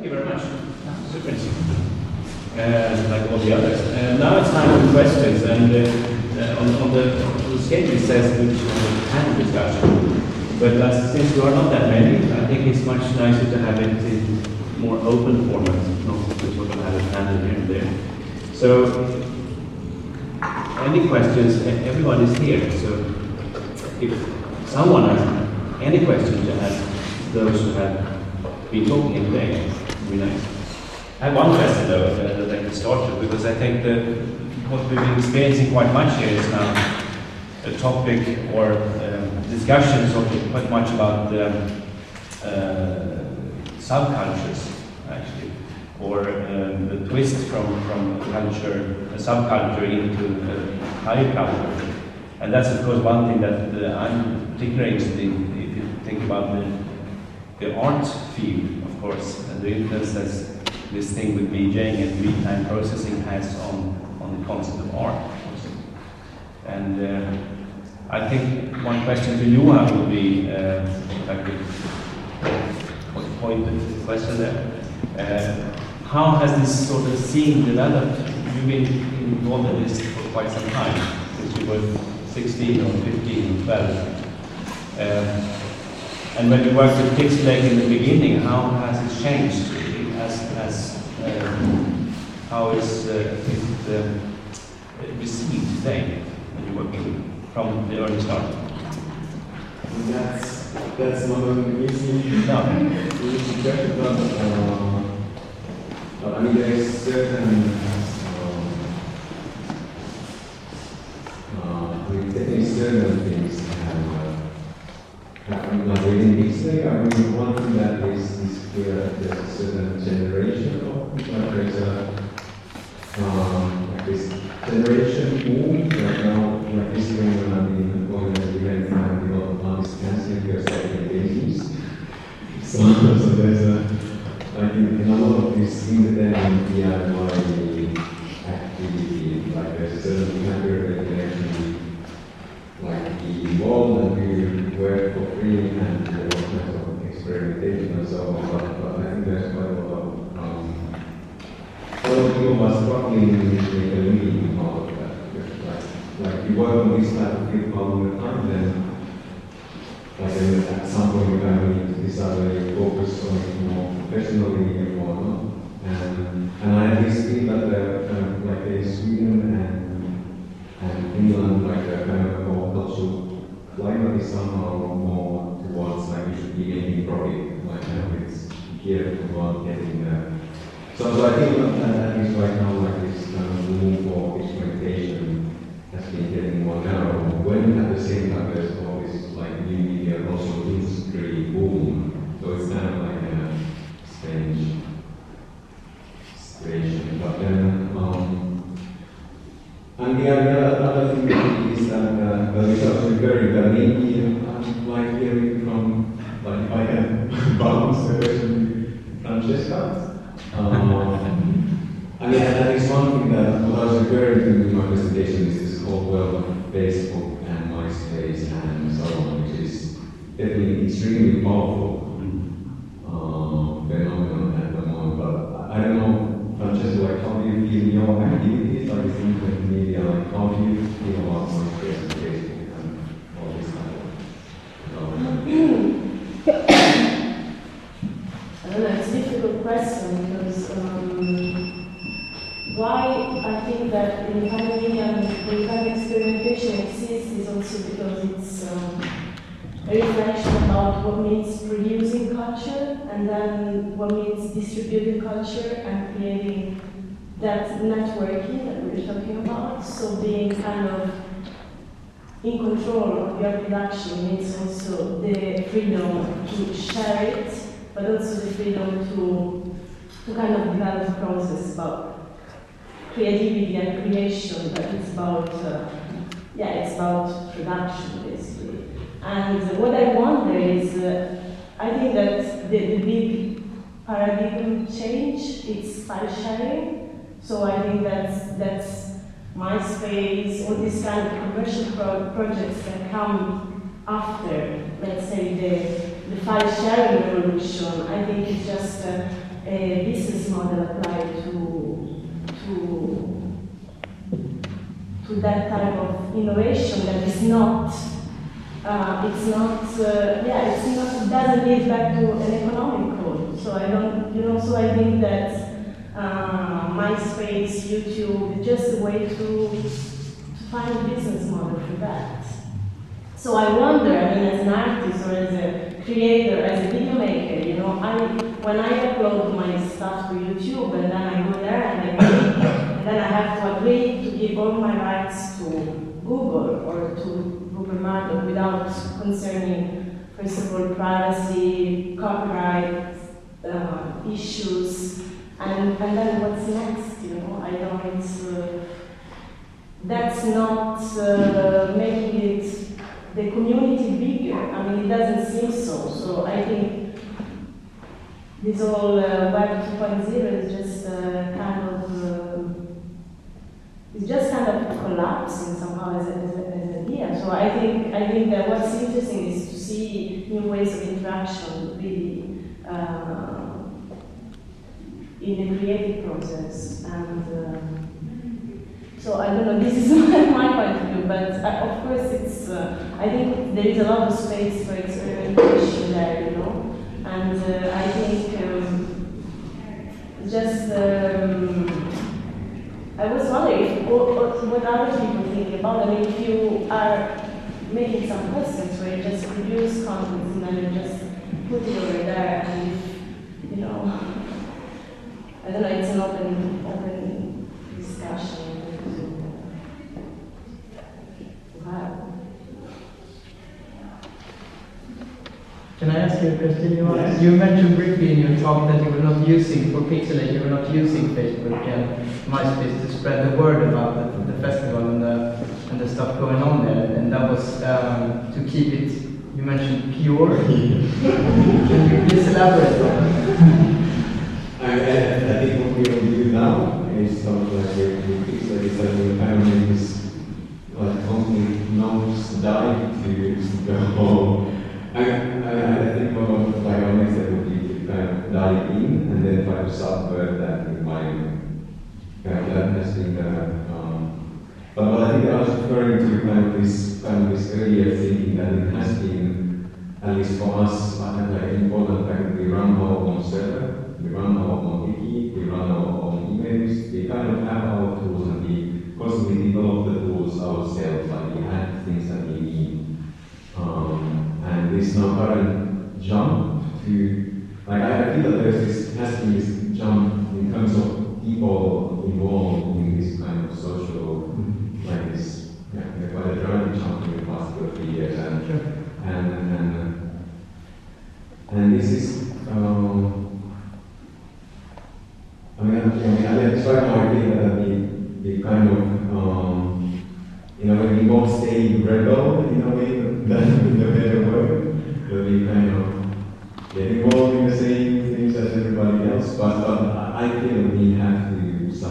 Thank you very much. Super uh, like all the others. Uh, now it's time for questions, and uh, uh, on, on, the, on, the, schedule it says which uh, panel discussion. But uh, since we are not that many, I think it's much nicer to have it in more open format, not sort of have a panel here and there. So, any questions? Everyone is here, so if someone has any questions to ask those who have been talking today, I have one question though that I can start with because I think that what we've been experiencing quite much here is now a topic or um, discussions of quite much about um, uh, subcultures actually, or um, the twist from from culture, a subculture into a higher culture, and that's of course one thing that uh, I'm particularly interested in. If you think about the the art field, course, and the influence that this thing with VJing and real-time processing has on, on the concept of art. And uh, I think one question to you would be, uh, if I could point the question there, uh, how has this sort of scene developed? You've been involved in this for quite some time, since you were 16 or 15 or 12. Um, and when you worked with Pixelache in the beginning, how has it changed? as, as um, how is, uh, it uh, received today when you're working from the early start? That's that's not an easy, no. easy question, but, uh, but I mean there is certain uh, definitely certain things have, uh, have like within I mean one thing that is here there's a certain generation of people. There's a um, like this generation move right now, like this thing when I've been going we had find a lot of artists dancing here second babies. So, so there's a like in, in a lot of this independent DIY activity, like there's a certain category that can actually like be involved and we work for free and somehow more towards like we should be making profit, like you it's to getting there. So, so I think that at least right now, like this kind of room for experimentation has been getting more narrow. When at the same time there's all this like new media also industry boom, so it's kind of like a strange situation. But then, um, and the other, other thing is that uh, well, it's actually very, very Francesca. Um, I mean, that is one thing that what I was referring to in my presentation is this whole world of Facebook and MySpace and so on, which is definitely extremely powerful uh, phenomenon at the moment. But I don't know, Francesca, like how do you feel your activities? Like you think that media, like how do you feel about MySpace and Facebook and all this kind of I don't know, it's a difficult question because um, why I think that in media the kind experimentation exists is also because it's um, a reflection about what means producing culture and then what means distributing culture and creating that networking that we were talking about. So being kind of in control of your production means also the freedom to share it, but also the freedom to, to kind of develop a process about creativity and creation, but it's about, uh, yeah, it's about production basically. And what I wonder is, uh, I think that the, the big paradigm change is file sharing. So I think that's, that's MySpace, all these kind of commercial pro projects that come after, let's say, the the file sharing revolution. I think it's just a, business model applied to, to, to that type of innovation that is not, uh, it's not, uh, yeah, it's not, it doesn't lead back to an economic goal. So I don't, you know, so I think that uh, MySpace, YouTube, just a way to, to find a business model for that. So I wonder, I mean, as an artist or as a creator, as a video maker, you know, I when I upload my stuff to YouTube and then I go there and I then I have to agree to give all my rights to Google or to Google Market without concerning, first of all, privacy, copyright uh, issues, and, and then what's next, you know, I don't, uh, that's not uh, making it the community bigger. I mean, it doesn't seem so. So I think this whole uh, Web 2.0 is just uh, kind of uh, it's just kind of collapsing somehow as, a, an idea. So I think I think that what's interesting is to see new ways of interaction really uh, in the creative process and. So I don't know, this is my point of view, but uh, of course it's, uh, I think there is a lot of space for experimentation there, you know, and uh, I think um, just, um, I was wondering what, what other people think about, I mean, if you are making some questions where you just produce content and then you just put it over there and, you know, I don't know, it's an open, open discussion. Can I ask you a question, Johan? Yes. You mentioned briefly in your talk that you were not using, for Pixelache, you were not using Facebook and MySpace to spread the word about the, the festival and the, and the stuff going on there. And that was um, to keep it, you mentioned pure. Can you please elaborate on that? I, I, I think what we are doing now is something like we we fix it, is that we kind of make this like complete nose dive to the whole. I, I, I think one of my own next step would be kind of dive in and then try to subvert that environment. Kind of that the, um, but what I think I was referring to kind of this kind of this earlier thinking that it has been at least for us, I think like important that we run our own server, we run our own wiki, we run our own emails, we kind of have our tools and we constantly develop the tools ourselves, like we add things that we need. Um, and this now current jump to, like I feel that there's this, has been this jump in terms of people involved in this kind of social, like this, yeah, quite a dramatic jump in the past two or three years. And and and and this is um, I mean, I mean, I mean, right now I feel that we, we kind of um, in a way we both stay rebel in a way that in the better word, that we kind of get involved in the same things as everybody else, but, but I feel we have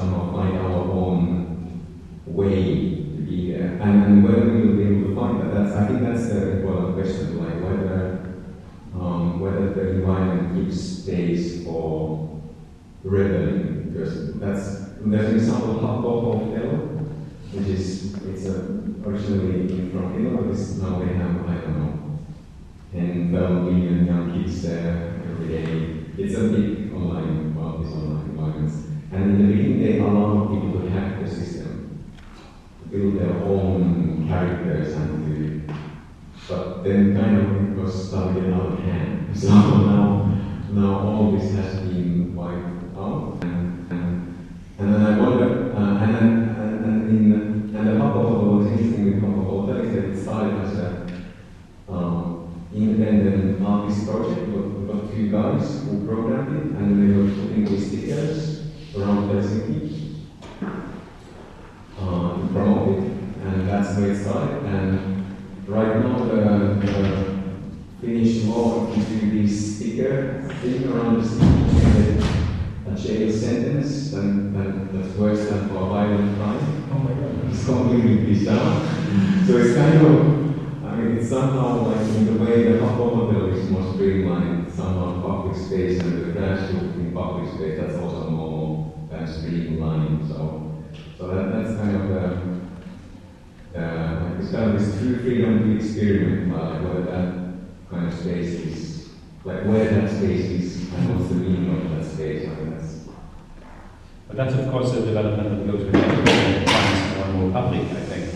find our own way to be there. And, and whether we will be able to find that, that's, I think that's the important question, like whether, um, whether the environment gives space for reveling, because that's, there's an example of of Elo, which is, it's a, originally from Elo, but it's, now they have, I don't know, 10, 12 million young kids there every day. It's a big build their own characters and to, but then kind of it was out of hand. So now, now all this has been wiped out. And, and, and then I wonder, uh, and then, and, and in, and the Habbo was interesting with Habbo is that it started as a, um, independent artist project. We got, we got two guys who programmed it, and they were putting these stickers around Helsinki uh, to promote it, and that's where it started. And right now, the, the Finnish law is doing this sticker thing around the and a jail sentence, and, and that's worse than for a violent crime. Oh my god. It's completely bizarre. so it's kind of, I mean, it's somehow like in the way the model is more streamlined, somehow public space and the grassroots in public space, that's also more uh, streamlined. So, so that, that's kind of uh, uh, it's kind of this true freedom to experiment, but like whether that kind of space is, like where that space is, and what's the meaning of that space. I think that's But that's of course a development that goes with becomes more and more public, I think.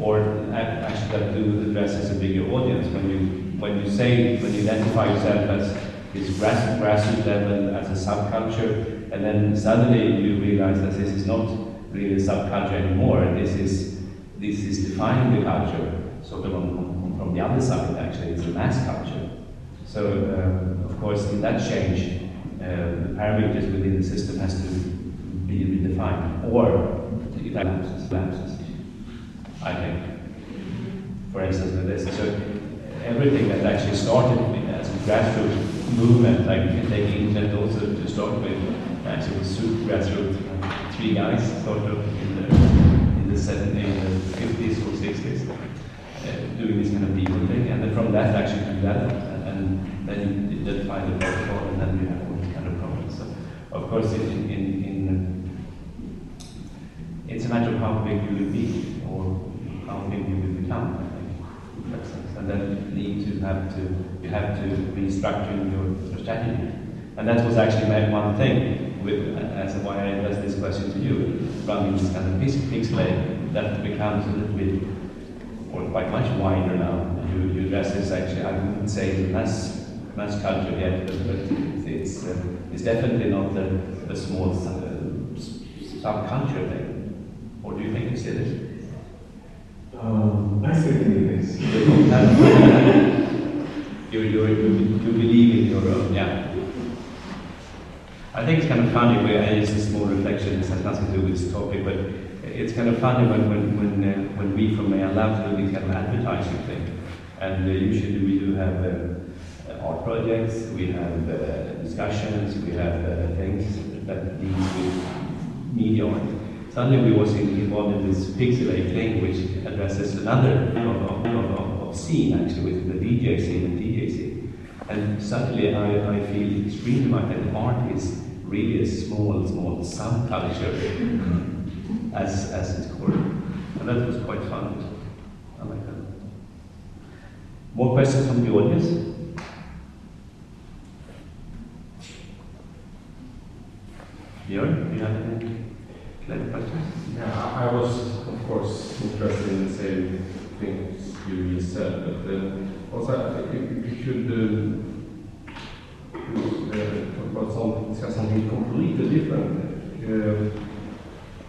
Or a- actually that do addresses a bigger audience. When you, when you say, when you identify yourself as this grass, grassroots level, as a subculture, and then suddenly you realize that this is not really a subculture anymore, this is, this is defining the culture, sort of on, on, from the other side actually, it's a mass culture. So, um, of course, in that change, uh, the parameters within the system has to be redefined, or it lapses, lapses, I think. For instance, with this, so everything that actually started as a grassroots movement, like taking England also to start with, actually was super grassroots, three guys sort of in the, in the 70s, in the 50s or 60s, uh, doing this kind of people thing, and then from that actually developed, in, in, in it's a matter of how big you will be, or how big you will become, I think, in that. And then you need to have to, you have to restructure your, strategy. And that was actually my one thing, with, as why I addressed this question to you, running this kind of pix- Pixelache, that becomes a little bit, or quite much wider now. You, you address this actually, I wouldn't say mass, mass culture yet, but, but it's, uh, it's definitely not the, the small uh, subculture thing. Or do you think it's it? Um, I think it is. you, you, you, you believe in your own, yeah. I think it's kind of funny, where, and it's a small reflection, this has nothing to do with this topic, but it's kind of funny when, when, when, uh, when we from Mejan Lab do these kind of advertising thing. And uh, usually we do have uh, art projects, we have uh, discussions, we have uh, things that deal with media. Suddenly we also involved in this Pixelache thing, which addresses another of, of, of, scene, actually, with the DJ scene and DJ scene. And suddenly I, I feel extremely much that art is really a small, small subculture as, as its core. And that was quite fun. I like that. More questions from the audience? Björn, do you have any clever questions? Yeah, I I was, of course, same things you said, but uh, also I think we should uh, uh, talk about some, discuss something completely different. Uh,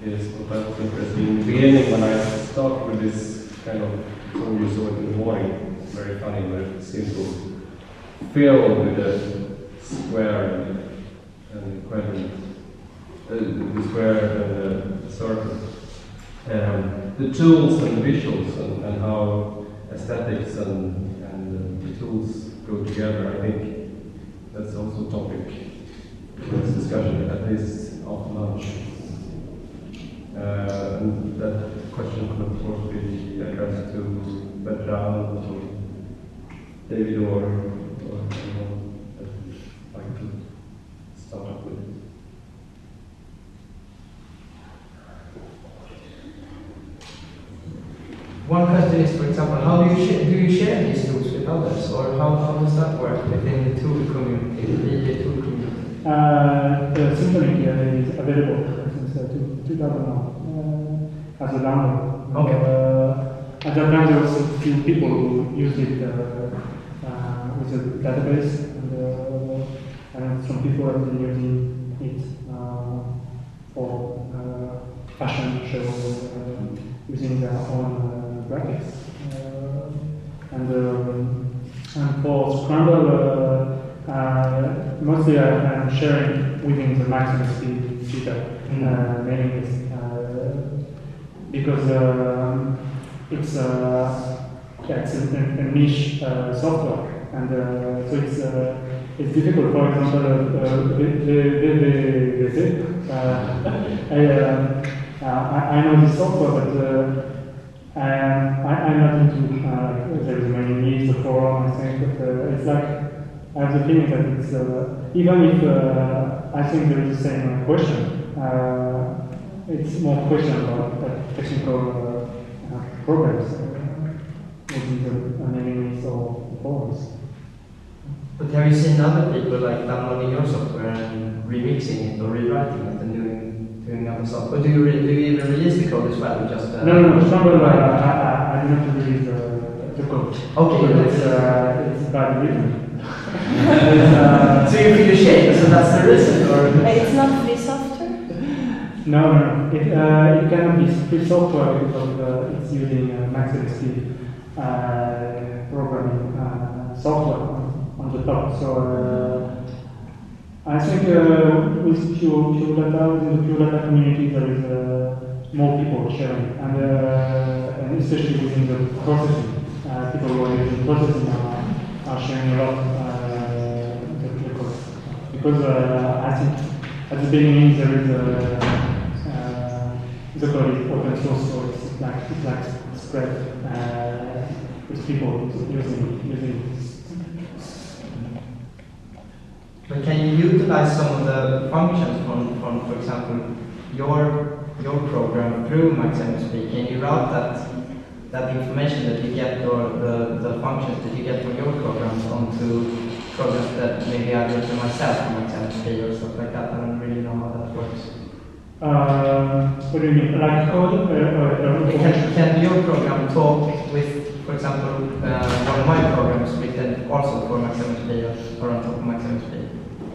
is what I was interested in. The beginning, when I started with this kind of song you saw in the morning, very funny, very simple, filled with a square and, and quadrant uh, the square and circle. Um, the tools and visuals and, and how aesthetics and, and the tools go together, I think that's also a topic for this discussion, at least after lunch. Uh, and that question could of course be addressed to Bertrand or David or, or anyone that would like to start up with it. One question is, for example, how do you share, do you share these tools or how, how does that work within the tool community, the VJ tool community? Uh, the Symphony is available since uh, two- 2000 now uh, as a download. Okay. At that time, there was a few people who used it uh, uh, with a database, and, uh, and some people have been using it uh, for uh, fashion shows, using their own uh, graphics. Uh, and, um, and for Scramble, uh, uh, mostly I, I'm sharing within the maximum speed jitter, uh, meaning uh, because um, it's uh, yeah, it's a, a niche uh, software, and uh, so it's uh, it's difficult. For example, uh, the, the, the, the zip. Uh, I, uh, uh, I, I know the software, but uh, um, I, I'm not into uh, there is many needs, the forum, I think, but uh, it's like I have the feeling that it's uh, even if uh, I think there is the same question, uh, it's more question about uh, technical uh, uh, uh, within the anomalies or forms. But have you seen other people like downloading your software and remixing it or rewriting it doing doing other stuff? Or do you, re- do you even release the code as well? or Just uh, No, no, no. Stumble, uh, Right. I, I, I did not release the, the code. Okay, But it's, uh, it's bad written. it's, uh, So you feel ashamed, so that's the reason, or? It's not free software? no, no, no. It, uh, it cannot be free software because uh, it's using uh, MaxMSP uh, programming uh, software on, on the top. So uh, I think with pure, pure data, within the pure data community, there is uh, more people sharing, and, uh, and especially within the processing, uh, people who are using processing are, are sharing a lot the, the. Because I think at the beginning there is a, uh, the code is open source, so it's like it's like spread uh, with people using using. But can you utilize some of the functions from, from for example, your your program through MaxMSP? Can you route that that information that you get or the, the functions that you get from your programs onto programs that maybe I've written myself from MaxMSP or stuff like that? I don't really know how that works. Uh, what do you mean? Like code? Uh, uh, uh, Can, can your program talk with, for example, uh, one of my programs written also for MaxMSP or, or on top of MaxMSP?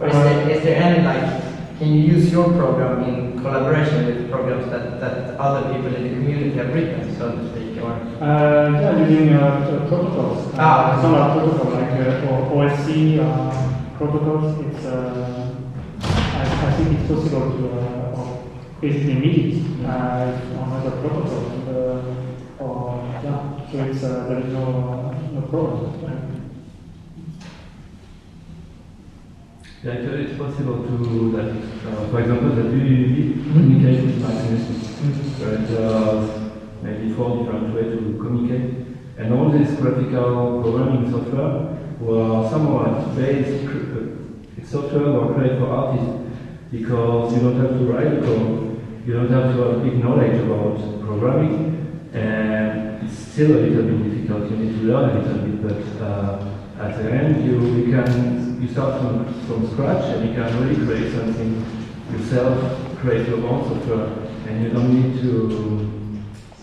Or is there, is there any like, can you use your program in collaboration with programs that, that other people in the community have written, so to speak, or? Uh, yeah, using uh, uh, protocols. Ah. Uh, some are protocols like uh, or OSC uh, protocols. It's uh, I, I think it's possible to uh, basically meet it uh, on other protocols. And, uh, or yeah, so it's uh, there is no no problem. Yeah, actually, it's possible to that. Uh, for example, that we communicate with MaxMSP. There is uh, maybe four different ways to communicate, and all this graphical programming software were somewhat based uh, software were created for artists because you don't have to write code, you don't have to have big knowledge about programming, and it's still a little bit difficult. You need to learn a little bit, but uh, at the end you, you can you start from, from scratch and you can really create something yourself, create your own software, and you don't need to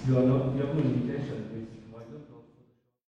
you are not you have no limitation.